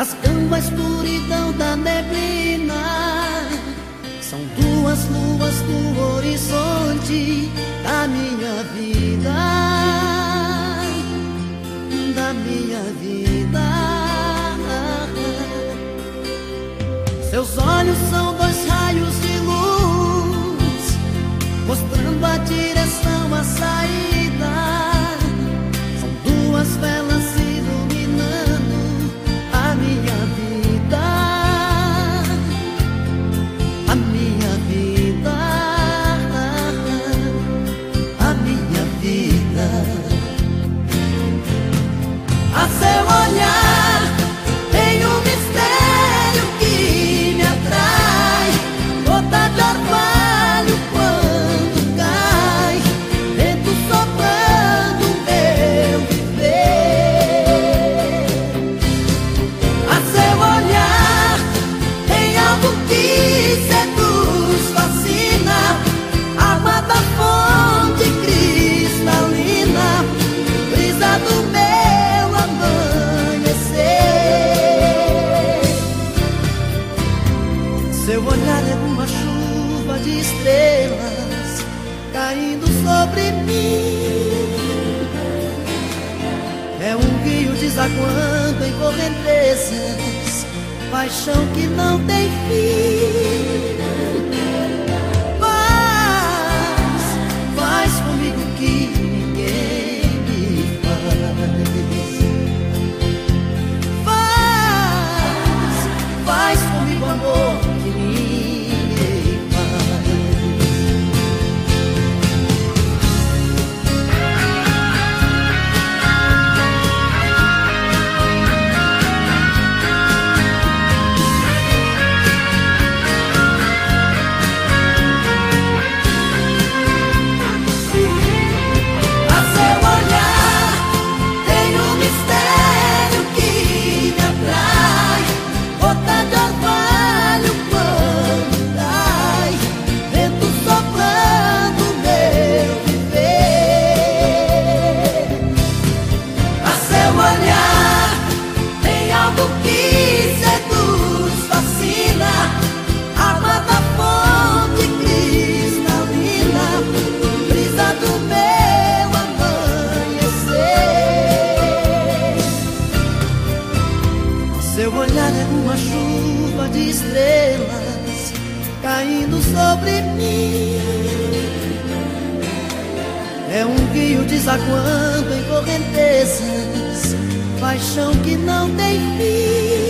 rasgando a escuridão da neblina. São duas luas no horizonte da minha vida, da minha vida. Seus olhos são dois raios de luz, mostrando a direção a sair. De estrelas caindo sobre mim. É um rio desaguando em correntezas, paixão que não tem fim. Uma chuva de estrelas caindo sobre mim. É um rio desaguando em correntezas, paixão que não tem fim.